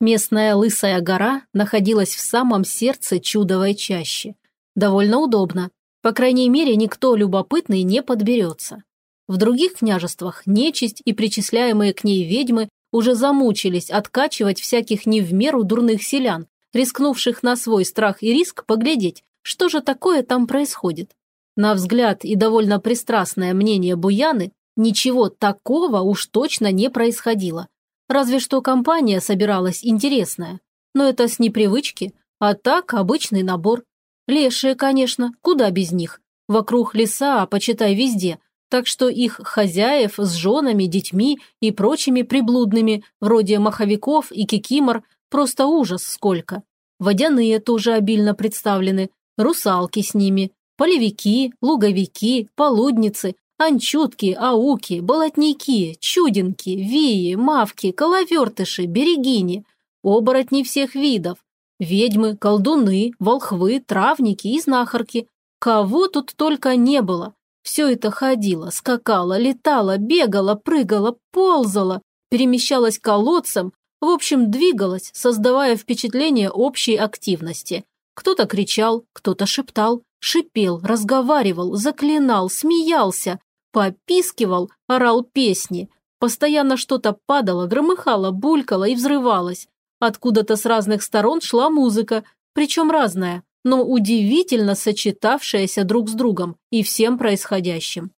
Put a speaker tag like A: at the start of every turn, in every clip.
A: Местная лысая гора находилась в самом сердце чудовой чащи. Довольно удобно. По крайней мере, никто любопытный не подберется. В других княжествах нечисть и причисляемые к ней ведьмы уже замучились откачивать всяких не в меру дурных селян, рискнувших на свой страх и риск поглядеть, что же такое там происходит. На взгляд и довольно пристрастное мнение Буяны, ничего такого уж точно не происходило. Разве что компания собиралась интересная. Но это с непривычки, а так обычный набор. Лешие, конечно, куда без них. Вокруг леса, а почитай везде. Так что их хозяев с женами, детьми и прочими приблудными, вроде маховиков и кикимор, просто ужас сколько. Водяные тоже обильно представлены, русалки с ними, полевики, луговики, полудницы, анчутки, ауки, болотники, чудинки, вии, мавки, коловертыши, берегини, оборотни всех видов, ведьмы, колдуны, волхвы, травники и знахарки. Кого тут только не было. Все это ходило, скакало, летало, бегало, прыгало, ползало, перемещалось колодцем, в общем, двигалось, создавая впечатление общей активности – кто-то кричал, кто-то шептал, шипел, разговаривал, заклинал, смеялся, попискивал, орал песни. Постоянно что-то падало, громыхало, булькало и взрывалось. Откуда-то с разных сторон шла музыка, причем разная, но удивительно сочетавшаяся друг с другом и всем происходящим.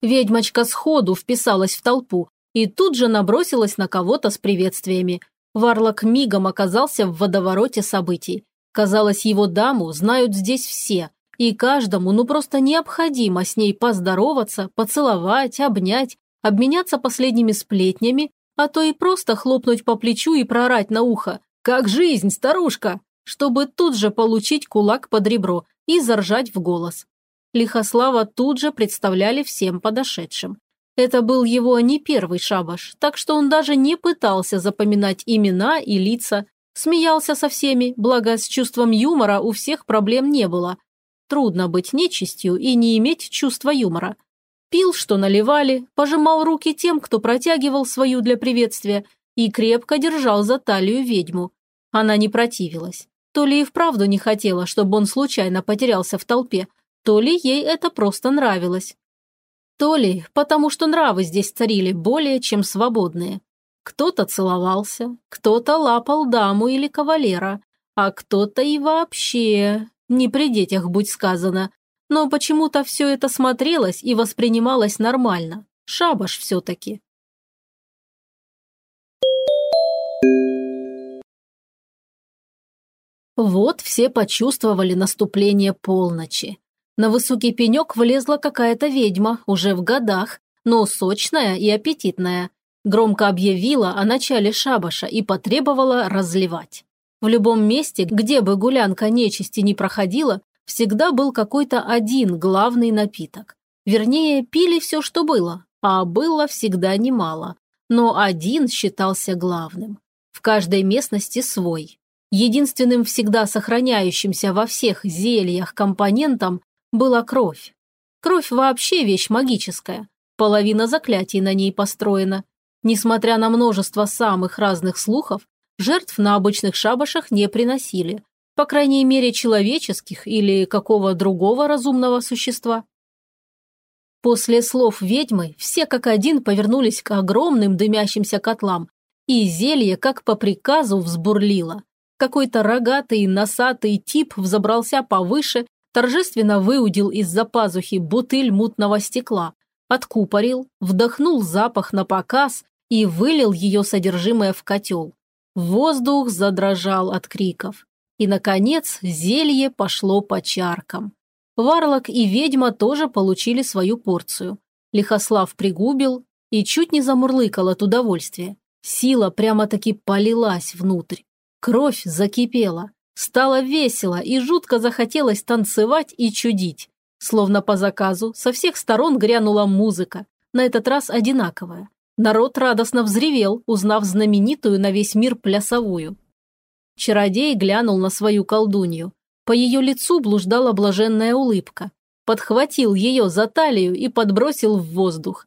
A: Ведьмочка сходу вписалась в толпу и тут же набросилась на кого-то с приветствиями. Варлок мигом оказался в водовороте событий. Казалось, его даму знают здесь все, и каждому ну просто необходимо с ней поздороваться, поцеловать, обнять, обменяться последними сплетнями, а то и просто хлопнуть по плечу и прорать на ухо «Как жизнь, старушка!», чтобы тут же получить кулак под ребро и заржать в голос. Лихослава тут же представляли всем подошедшим. Это был его не первый шабаш, так что он даже не пытался запоминать имена и лица, смеялся со всеми, благо с чувством юмора у всех проблем не было. Трудно быть нечистью и не иметь чувства юмора. Пил, что наливали, пожимал руки тем, кто протягивал свою для приветствия, и крепко держал за талию ведьму. Она не противилась. То ли и вправду не хотела, чтобы он случайно потерялся в толпе, то ли ей это просто нравилось. То ли потому, что нравы здесь царили более чем свободные. Кто-то целовался, кто-то лапал даму или кавалера, а кто-то и вообще, не при детях будь сказано, но почему-то все это смотрелось и воспринималось нормально. Шабаш все-таки. Вот все почувствовали наступление полночи. На высокий пенек влезла какая-то ведьма, уже в годах, но сочная и аппетитная. Громко объявила о начале шабаша и потребовала разливать. В любом месте, где бы гулянка нечисти не проходила, всегда был какой-то один главный напиток. Вернее, пили все, что было, а было всегда немало. Но один считался главным. В каждой местности свой. Единственным всегда сохраняющимся во всех зельях компонентом была кровь. Кровь вообще вещь магическая. Половина заклятий на ней построена. Несмотря на множество самых разных слухов, жертв на обычных шабашах не приносили. По крайней мере, человеческих или какого другого разумного существа. После слов ведьмы все как один повернулись к огромным дымящимся котлам, и зелье, как по приказу, взбурлило. Какой-то рогатый, носатый тип взобрался повыше торжественно выудил из-за пазухи бутыль мутного стекла, откупорил, вдохнул запах на показ и вылил ее содержимое в котел. Воздух задрожал от криков. И, наконец, зелье пошло по чаркам. Варлок и ведьма тоже получили свою порцию. Лихослав пригубил и чуть не замурлыкал от удовольствия. Сила прямо-таки полилась внутрь. Кровь закипела. Стало весело и жутко захотелось танцевать и чудить. Словно по заказу, со всех сторон грянула музыка, на этот раз одинаковая. Народ радостно взревел, узнав знаменитую на весь мир плясовую. Чародей глянул на свою колдунью. По ее лицу блуждала блаженная улыбка. Подхватил ее за талию и подбросил в воздух.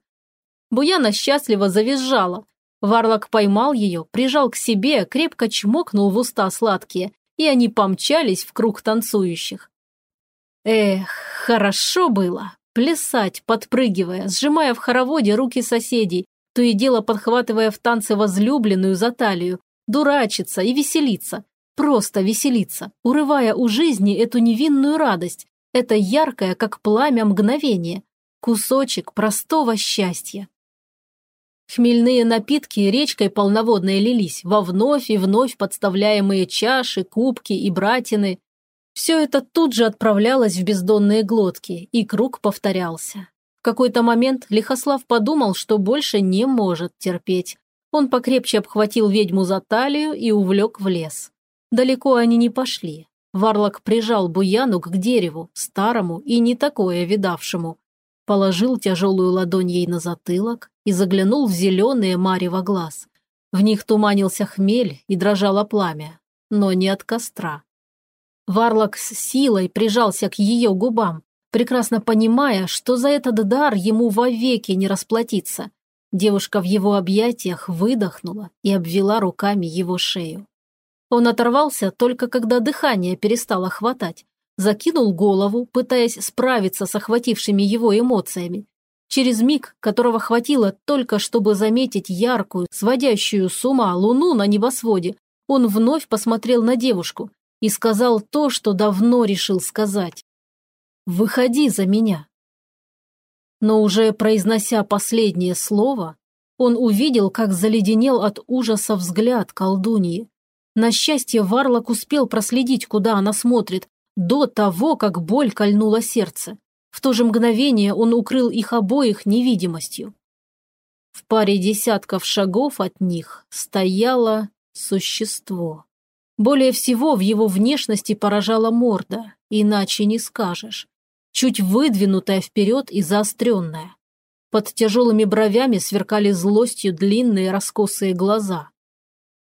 A: Буяна счастливо завизжала. Варлок поймал ее, прижал к себе, крепко чмокнул в уста сладкие, и они помчались в круг танцующих. Эх, хорошо было. Плясать, подпрыгивая, сжимая в хороводе руки соседей, то и дело подхватывая в танце возлюбленную за талию, дурачиться и веселиться. Просто веселиться, урывая у жизни эту невинную радость, это яркое, как пламя, мгновение, кусочек простого счастья. Хмельные напитки речкой полноводной лились во вновь и вновь подставляемые чаши, кубки и братины. Все это тут же отправлялось в бездонные глотки, и круг повторялся. В какой-то момент Лихослав подумал, что больше не может терпеть. Он покрепче обхватил ведьму за талию и увлек в лес. Далеко они не пошли. Варлок прижал Буяну к дереву, старому и не такое видавшему. Положил тяжелую ладонь ей на затылок и заглянул в зеленые марево глаз. В них туманился хмель и дрожало пламя, но не от костра. Варлок с силой прижался к ее губам, прекрасно понимая, что за этот дар ему вовеки не расплатиться. Девушка в его объятиях выдохнула и обвела руками его шею. Он оторвался только когда дыхание перестало хватать, закинул голову, пытаясь справиться с охватившими его эмоциями. Через миг, которого хватило только, чтобы заметить яркую, сводящую с ума луну на небосводе, он вновь посмотрел на девушку и сказал то, что давно решил сказать. «Выходи за меня». Но уже произнося последнее слово, он увидел, как заледенел от ужаса взгляд колдуньи. На счастье, Варлок успел проследить, куда она смотрит, до того, как боль кольнула сердце. В то же мгновение он укрыл их обоих невидимостью. В паре десятков шагов от них стояло существо. Более всего в его внешности поражала морда, иначе не скажешь. Чуть выдвинутая вперед и заостренная. Под тяжелыми бровями сверкали злостью длинные раскосые глаза.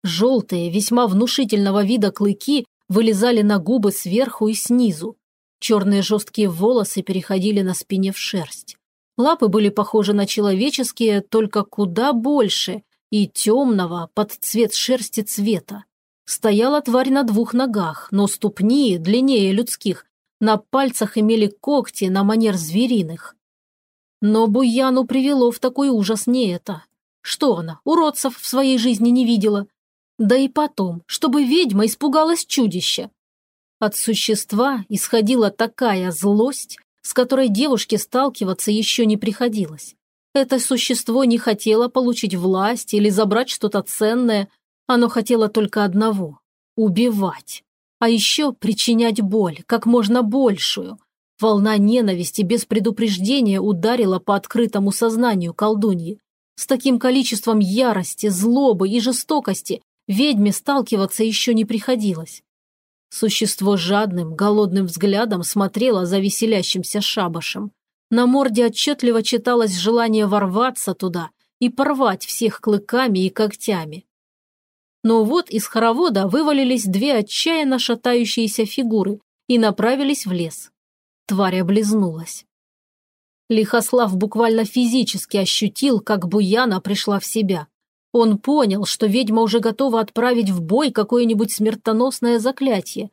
A: Желтые, весьма внушительного вида клыки вылезали на губы сверху и снизу. Черные жесткие волосы переходили на спине в шерсть. Лапы были похожи на человеческие, только куда больше и темного под цвет шерсти цвета. Стояла тварь на двух ногах, но ступни, длиннее людских, на пальцах имели когти на манер звериных. Но Буяну привело в такой ужас не это. Что она, уродцев в своей жизни не видела? Да и потом, чтобы ведьма испугалась чудища. От существа исходила такая злость, с которой девушке сталкиваться еще не приходилось. Это существо не хотело получить власть или забрать что-то ценное, оно хотело только одного – убивать. А еще причинять боль, как можно большую. Волна ненависти без предупреждения ударила по открытому сознанию колдуньи. С таким количеством ярости, злобы и жестокости ведьме сталкиваться еще не приходилось. Существо жадным, голодным взглядом смотрело за веселящимся шабашем. На морде отчетливо читалось желание ворваться туда и порвать всех клыками и когтями. Но вот из хоровода вывалились две отчаянно шатающиеся фигуры и направились в лес. Тварь облизнулась. Лихослав буквально физически ощутил, как Буяна пришла в себя. Он понял, что ведьма уже готова отправить в бой какое-нибудь смертоносное заклятие.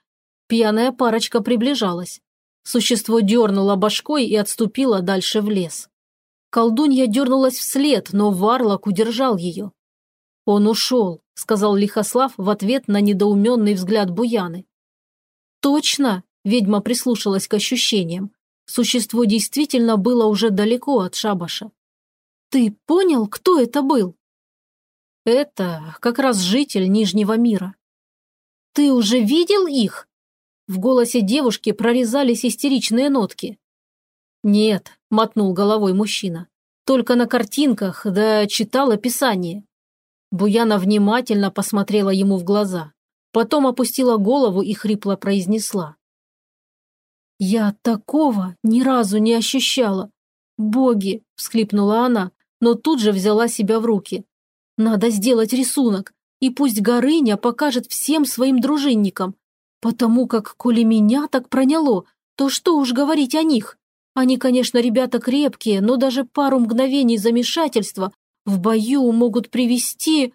A: Пьяная парочка приближалась. Существо дернуло башкой и отступило дальше в лес. Колдунья дернулась вслед, но Варлок удержал ее. «Он ушел», — сказал Лихослав в ответ на недоуменный взгляд Буяны. «Точно?» — ведьма прислушалась к ощущениям. Существо действительно было уже далеко от шабаша. «Ты понял, кто это был?» Это как раз житель Нижнего мира. «Ты уже видел их?» В голосе девушки прорезались истеричные нотки. «Нет», — мотнул головой мужчина. «Только на картинках, да читал описание». Буяна внимательно посмотрела ему в глаза. Потом опустила голову и хрипло произнесла. «Я такого ни разу не ощущала. Боги!» – всхлипнула она, но тут же взяла себя в руки. Надо сделать рисунок, и пусть Горыня покажет всем своим дружинникам. Потому как, коли меня так проняло, то что уж говорить о них. Они, конечно, ребята крепкие, но даже пару мгновений замешательства в бою могут привести...»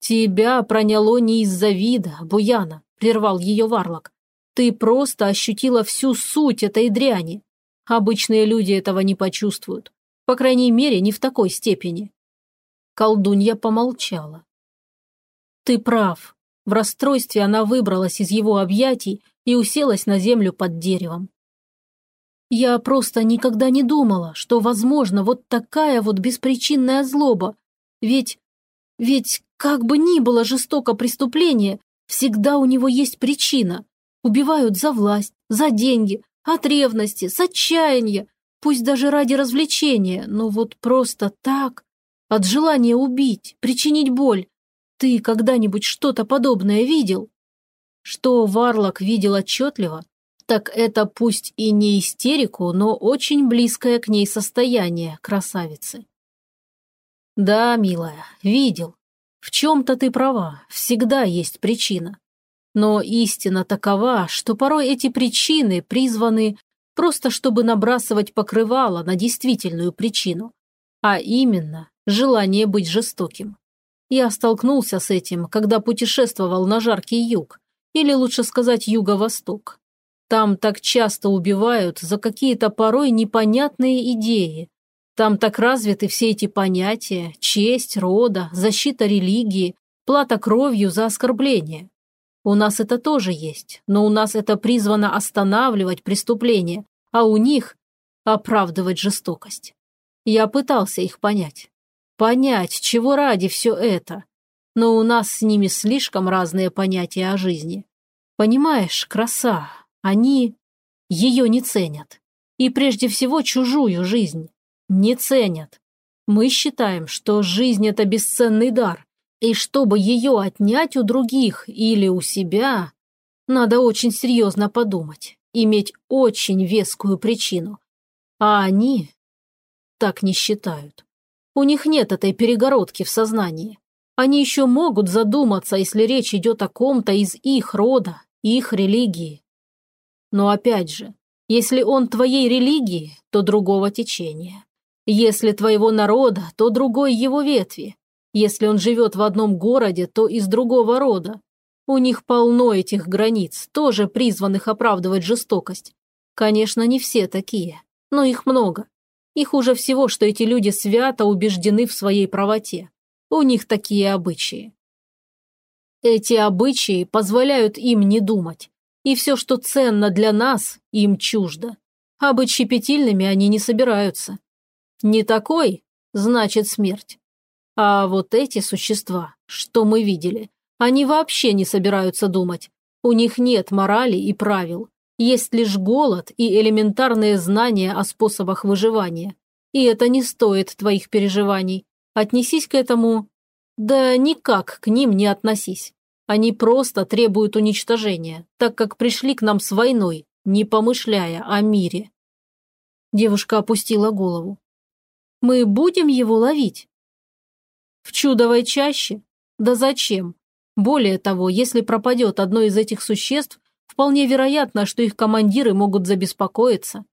A: «Тебя проняло не из-за вида, Буяна», – прервал ее Варлок. «Ты просто ощутила всю суть этой дряни. Обычные люди этого не почувствуют. По крайней мере, не в такой степени». Колдунья помолчала. «Ты прав». В расстройстве она выбралась из его объятий и уселась на землю под деревом. Я просто никогда не думала, что возможно вот такая вот беспричинная злоба. Ведь... ведь как бы ни было жестоко преступление, всегда у него есть причина. Убивают за власть, за деньги, от ревности, с отчаяния, пусть даже ради развлечения, но вот просто так, от желания убить, причинить боль. Ты когда-нибудь что-то подобное видел? Что Варлок видел отчетливо, так это пусть и не истерику, но очень близкое к ней состояние красавицы. Да, милая, видел. В чем-то ты права, всегда есть причина. Но истина такова, что порой эти причины призваны просто чтобы набрасывать покрывало на действительную причину, а именно желание быть жестоким. Я столкнулся с этим, когда путешествовал на жаркий юг, или лучше сказать юго-восток. Там так часто убивают за какие-то порой непонятные идеи. Там так развиты все эти понятия – честь, рода, защита религии, плата кровью за оскорбление. У нас это тоже есть, но у нас это призвано останавливать преступление, а у них – оправдывать жестокость. Я пытался их понять. Понять, чего ради все это. Но у нас с ними слишком разные понятия о жизни. Понимаешь, краса, они ее не ценят. И прежде всего чужую жизнь. Не ценят. Мы считаем, что жизнь – это бесценный дар, и чтобы ее отнять у других или у себя, надо очень серьезно подумать, иметь очень вескую причину. А они так не считают. У них нет этой перегородки в сознании. Они еще могут задуматься, если речь идет о ком-то из их рода, их религии. Но опять же, если он твоей религии, то другого течения. Если твоего народа, то другой его ветви. Если он живет в одном городе, то из другого рода. У них полно этих границ, тоже призванных оправдывать жестокость. Конечно, не все такие, но их много. И хуже всего, что эти люди свято убеждены в своей правоте. У них такие обычаи. Эти обычаи позволяют им не думать, и все, что ценно для нас, им чуждо. А быть щепетильными они не собираются. Не такой – значит смерть. А вот эти существа, что мы видели, они вообще не собираются думать. У них нет морали и правил. Есть лишь голод и элементарные знания о способах выживания. И это не стоит твоих переживаний. Отнесись к этому... Да никак к ним не относись. Они просто требуют уничтожения, так как пришли к нам с войной, не помышляя о мире. Девушка опустила голову. Мы будем его ловить? В чудовой чаще? Да зачем? Более того, если пропадет одно из этих существ, вполне вероятно, что их командиры могут забеспокоиться.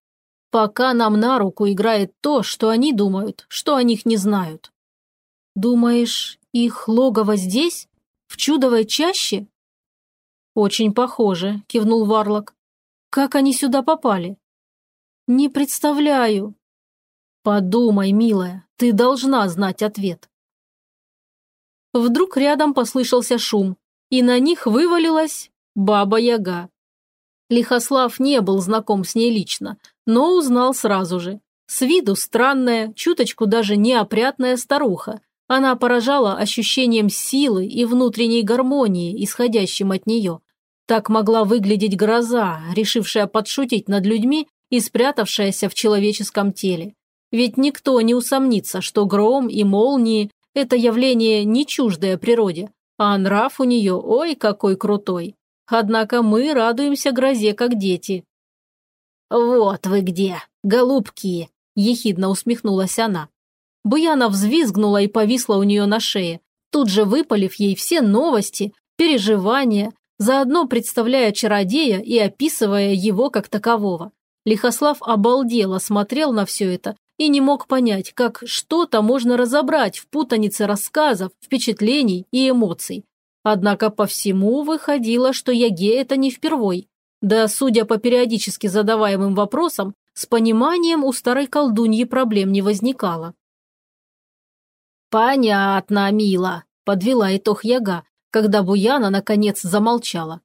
A: Пока нам на руку играет то, что они думают, что о них не знают. Думаешь, их логово здесь? В чудовой чаще?» «Очень похоже», – кивнул Варлок. «Как они сюда попали?» «Не представляю». «Подумай, милая, ты должна знать ответ». Вдруг рядом послышался шум, и на них вывалилась Баба-Яга. Лихослав не был знаком с ней лично, но узнал сразу же. С виду странная, чуточку даже неопрятная старуха, она поражала ощущением силы и внутренней гармонии, исходящим от нее. Так могла выглядеть гроза, решившая подшутить над людьми и спрятавшаяся в человеческом теле. Ведь никто не усомнится, что гром и молнии – это явление не чуждое природе, а нрав у нее ой какой крутой. Однако мы радуемся грозе, как дети. «Вот вы где, голубки!» – ехидно усмехнулась она. Буяна взвизгнула и повисла у нее на шее, тут же выпалив ей все новости, переживания, заодно представляя чародея и описывая его как такового. Лихослав обалдело смотрел на все это и не мог понять, как что-то можно разобрать в путанице рассказов, впечатлений и эмоций. Однако по всему выходило, что Яге это не впервой. Да, судя по периодически задаваемым вопросам, с пониманием у старой колдуньи проблем не возникало. «Понятно, мила», – подвела итог Яга, когда Буяна наконец замолчала.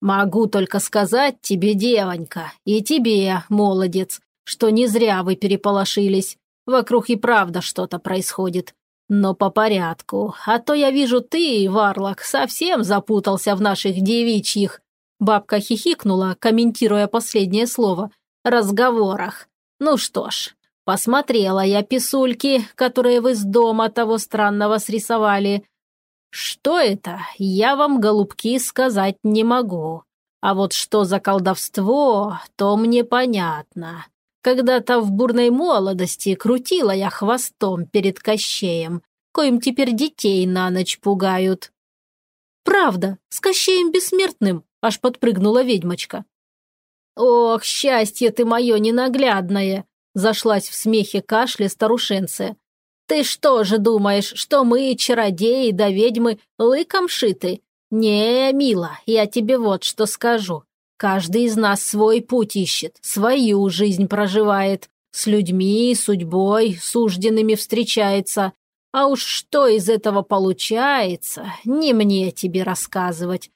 A: «Могу только сказать тебе, девонька, и тебе, молодец, что не зря вы переполошились. Вокруг и правда что-то происходит. Но по порядку, а то я вижу ты, Варлок, совсем запутался в наших девичьих. Бабка хихикнула, комментируя последнее слово. Разговорах. Ну что ж, посмотрела я писульки, которые вы с дома того странного срисовали. Что это, я вам, голубки, сказать не могу. А вот что за колдовство, то мне понятно. Когда-то в бурной молодости крутила я хвостом перед Кощеем, коим теперь детей на ночь пугают. «Правда, с Кощеем Бессмертным!» – аж подпрыгнула ведьмочка. «Ох, счастье ты мое ненаглядное!» – зашлась в смехе кашле старушенция. «Ты что же думаешь, что мы, чародеи да ведьмы, лыком шиты? Не, мила, я тебе вот что скажу. Каждый из нас свой путь ищет, свою жизнь проживает, с людьми, судьбой, сужденными встречается. А уж что из этого получается, не мне тебе рассказывать.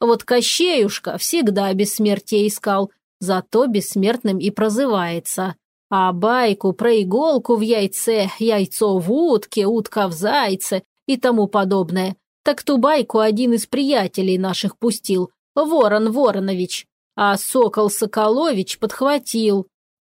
A: Вот Кощеюшка всегда бессмертие искал, зато бессмертным и прозывается. А байку про иголку в яйце, яйцо в утке, утка в зайце и тому подобное, так ту байку один из приятелей наших пустил, Ворон Воронович, а Сокол Соколович подхватил.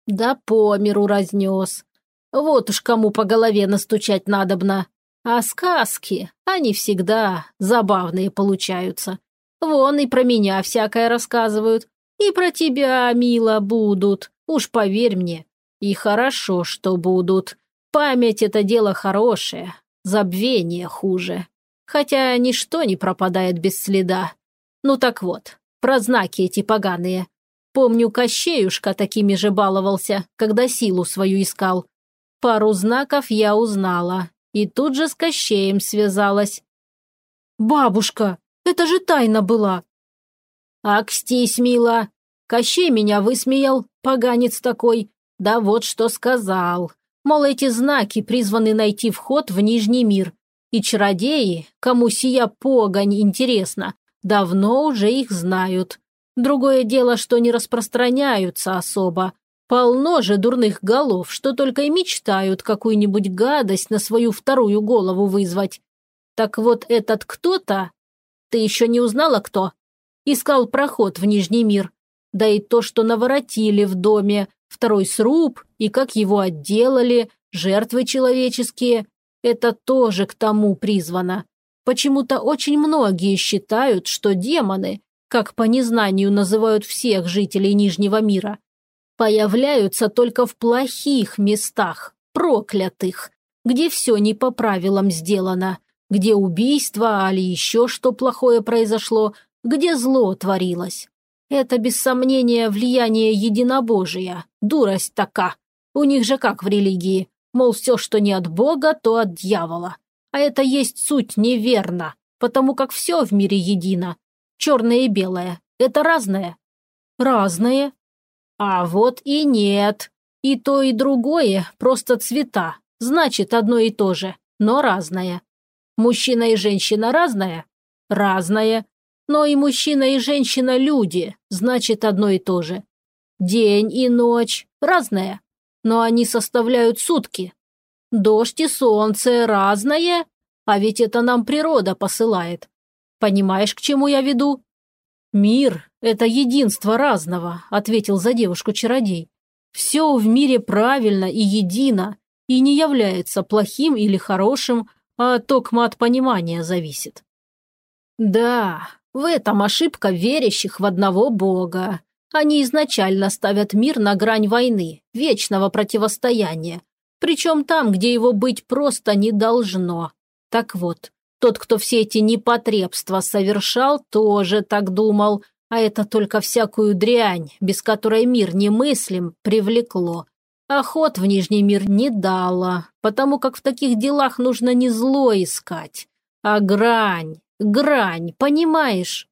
A: Да по миру разнес. Вот уж кому по голове настучать надобно. А сказки, они всегда забавные получаются. Вон и про меня всякое рассказывают. И про тебя, мила, будут. Уж поверь мне. И хорошо, что будут. Память – это дело хорошее, забвение хуже. Хотя ничто не пропадает без следа. Ну так вот, про знаки эти поганые. Помню, Кощеюшка такими же баловался, когда силу свою искал. Пару знаков я узнала, и тут же с Кощеем связалась. «Бабушка, это же тайна была!» «Акстись, мила! Кощей меня высмеял, поганец такой. Да вот что сказал. Мол, эти знаки призваны найти вход в Нижний мир. И чародеи, кому сия погонь интересна, Давно уже их знают. Другое дело, что не распространяются особо. Полно же дурных голов, что только и мечтают какую-нибудь гадость на свою вторую голову вызвать. Так вот этот кто-то... Ты еще не узнала, кто? Искал проход в Нижний мир. Да и то, что наворотили в доме, второй сруб, и как его отделали, жертвы человеческие, это тоже к тому призвано. Почему-то очень многие считают, что демоны, как по незнанию называют всех жителей Нижнего мира, появляются только в плохих местах, проклятых, где все не по правилам сделано, где убийство или еще что плохое произошло, где зло творилось. Это, без сомнения, влияние единобожия, дурость така. У них же как в религии, мол, все, что не от Бога, то от дьявола. А это есть суть неверно, потому как все в мире едино. Черное и белое – это разное. Разное? А вот и нет. И то, и другое – просто цвета. Значит, одно и то же, но разное. Мужчина и женщина разное? Разное. Но и мужчина и женщина – люди, значит, одно и то же. День и ночь – разное. Но они составляют сутки, Дождь и солнце разное, а ведь это нам природа посылает. Понимаешь, к чему я веду?» «Мир – это единство разного», – ответил за девушку чародей. «Все в мире правильно и едино, и не является плохим или хорошим, а токмо от понимания зависит». «Да, в этом ошибка верящих в одного Бога. Они изначально ставят мир на грань войны, вечного противостояния, причем там, где его быть просто не должно. Так вот, тот, кто все эти непотребства совершал, тоже так думал, а это только всякую дрянь, без которой мир немыслим, привлекло. Охот в Нижний мир не дала, потому как в таких делах нужно не зло искать, а грань, грань, понимаешь?»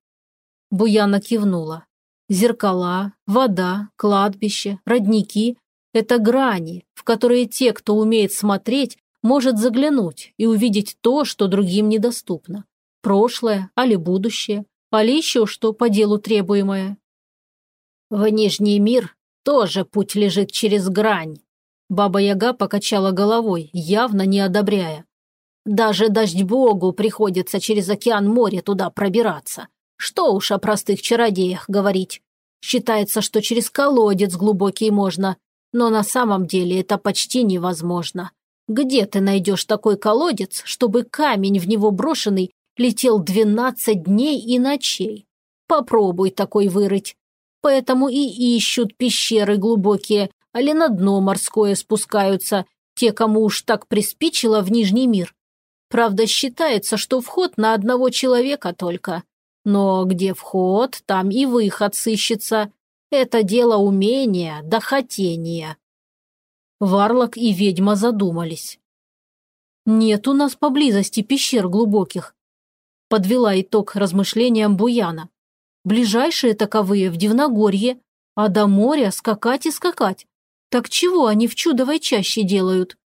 A: Буяна кивнула. Зеркала, вода, кладбище, родники – это грани, в которые те, кто умеет смотреть, может заглянуть и увидеть то, что другим недоступно. Прошлое, али будущее, али еще что по делу требуемое. В Нижний мир тоже путь лежит через грань. Баба-яга покачала головой, явно не одобряя. Даже дождь-богу приходится через океан море туда пробираться. Что уж о простых чародеях говорить. Считается, что через колодец глубокий можно, но на самом деле это почти невозможно. Где ты найдешь такой колодец, чтобы камень в него брошенный летел 12 дней и ночей? Попробуй такой вырыть. Поэтому и ищут пещеры глубокие, али на дно морское спускаются, те, кому уж так приспичило в Нижний мир. Правда, считается, что вход на одного человека только. Но где вход, там и выход сыщется. Это дело умения да хотения. Варлок и ведьма задумались. «Нет у нас поблизости пещер глубоких», – подвела итог размышлениям Буяна. «Ближайшие таковые в Дивногорье, а до моря скакать и скакать. Так чего они в чудовой чаще делают?»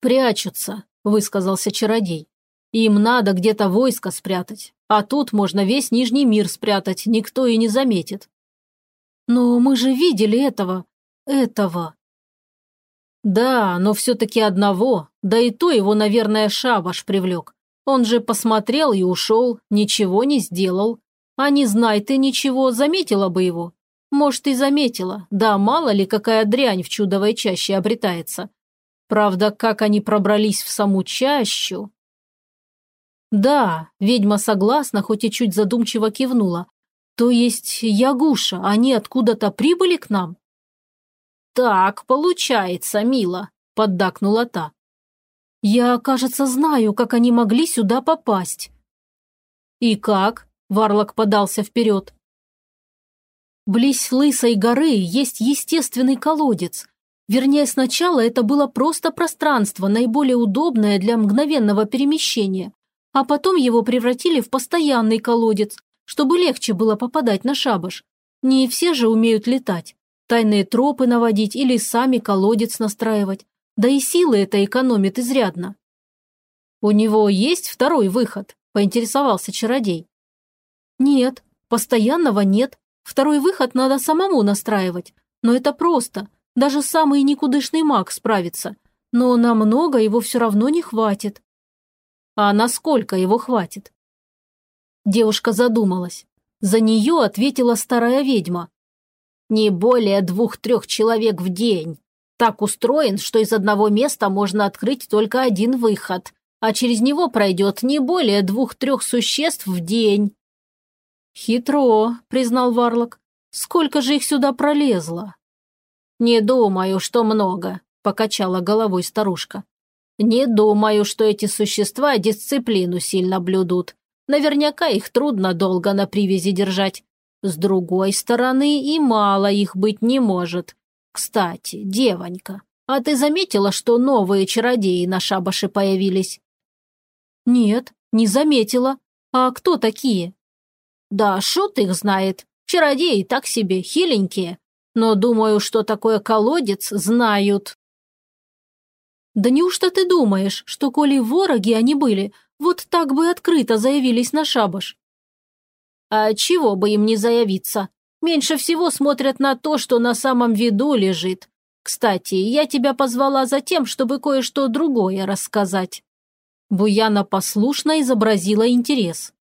A: «Прячутся», – высказался чародей. «Им надо где-то войско спрятать. А тут можно весь Нижний мир спрятать, никто и не заметит. Но мы же видели этого, этого. Да, но все-таки одного, да и то его, наверное, шабаш привлек. Он же посмотрел и ушел, ничего не сделал. А не знай ты ничего, заметила бы его. Может, и заметила, да мало ли какая дрянь в чудовой чаще обретается. Правда, как они пробрались в саму чащу... «Да», – ведьма согласна, хоть и чуть задумчиво кивнула. «То есть Ягуша, они откуда-то прибыли к нам?» «Так получается, мила», – поддакнула та. «Я, кажется, знаю, как они могли сюда попасть». «И как?» – Варлок подался вперед. Близ Лысой горы есть естественный колодец. Вернее, сначала это было просто пространство, наиболее удобное для мгновенного перемещения а потом его превратили в постоянный колодец, чтобы легче было попадать на шабаш. Не все же умеют летать, тайные тропы наводить или сами колодец настраивать, да и силы это экономит изрядно. «У него есть второй выход?» – поинтересовался чародей. «Нет, постоянного нет. Второй выход надо самому настраивать. Но это просто. Даже самый никудышный маг справится. Но намного его все равно не хватит. А насколько его хватит? Девушка задумалась. За нее ответила старая ведьма. Не более двух-трех человек в день. Так устроен, что из одного места можно открыть только один выход, а через него пройдет не более двух-трех существ в день. «Хитро», — признал Варлок. «Сколько же их сюда пролезло?» «Не думаю, что много», — покачала головой старушка. Не думаю, что эти существа дисциплину сильно блюдут. Наверняка их трудно долго на привязи держать. С другой стороны, и мало их быть не может. Кстати, девонька, а ты заметила, что новые чародеи на шабаше появились? Нет, не заметила. А кто такие? Да шут их знает. Чародеи так себе, хиленькие. Но думаю, что такое колодец, знают. Да неужто ты думаешь, что коли вороги они были, вот так бы открыто заявились на шабаш? А чего бы им не заявиться? Меньше всего смотрят на то, что на самом виду лежит. Кстати, я тебя позвала за тем, чтобы кое-что другое рассказать. Буяна послушно изобразила интерес.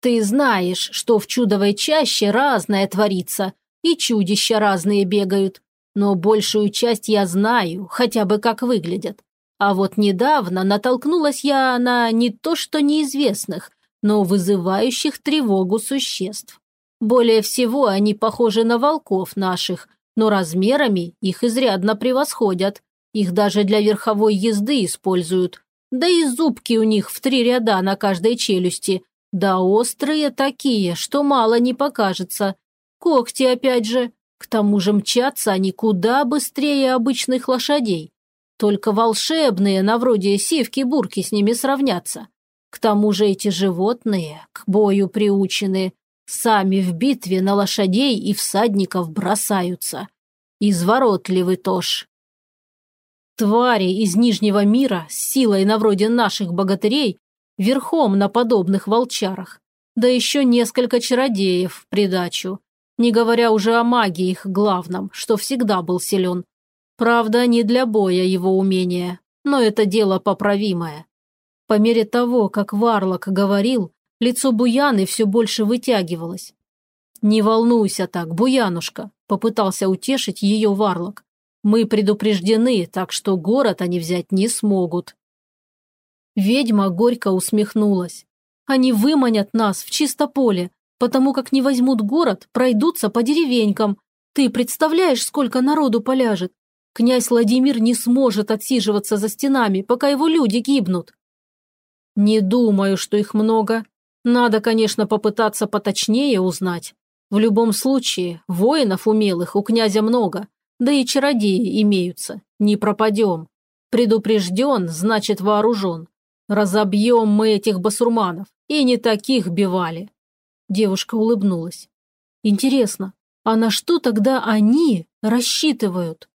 A: Ты знаешь, что в чудовой чаще разное творится, и чудища разные бегают. Но большую часть я знаю, хотя бы как выглядят. А вот недавно натолкнулась я на не то что неизвестных, но вызывающих тревогу существ. Более всего они похожи на волков наших, но размерами их изрядно превосходят. Их даже для верховой езды используют. Да и зубки у них в три ряда на каждой челюсти. Да острые такие, что мало не покажется. Когти опять же, К тому же мчатся они куда быстрее обычных лошадей. Только волшебные, на вроде сивки-бурки, с ними сравнятся. К тому же эти животные, к бою приучены, сами в битве на лошадей и всадников бросаются. Изворотливы тоже. Твари из Нижнего мира с силой на вроде наших богатырей верхом на подобных волчарах. Да еще несколько чародеев в придачу. Не говоря уже о магии их главном, что всегда был силен. Правда, не для боя его умения, но это дело поправимое. По мере того, как Варлок говорил, лицо Буяны все больше вытягивалось. «Не волнуйся так, Буянушка», – попытался утешить ее Варлок. «Мы предупреждены, так что город они взять не смогут». Ведьма горько усмехнулась. «Они выманят нас в чисто поле, потому как не возьмут город, пройдутся по деревенькам. Ты представляешь, сколько народу поляжет? Князь Владимир не сможет отсиживаться за стенами, пока его люди гибнут. Не думаю, что их много. Надо, конечно, попытаться поточнее узнать. В любом случае, воинов умелых у князя много, да и чародеи имеются. Не пропадем. Предупрежден, значит вооружен. Разобьем мы этих басурманов, и не таких бивали. Девушка улыбнулась. Интересно, а на что тогда они рассчитывают?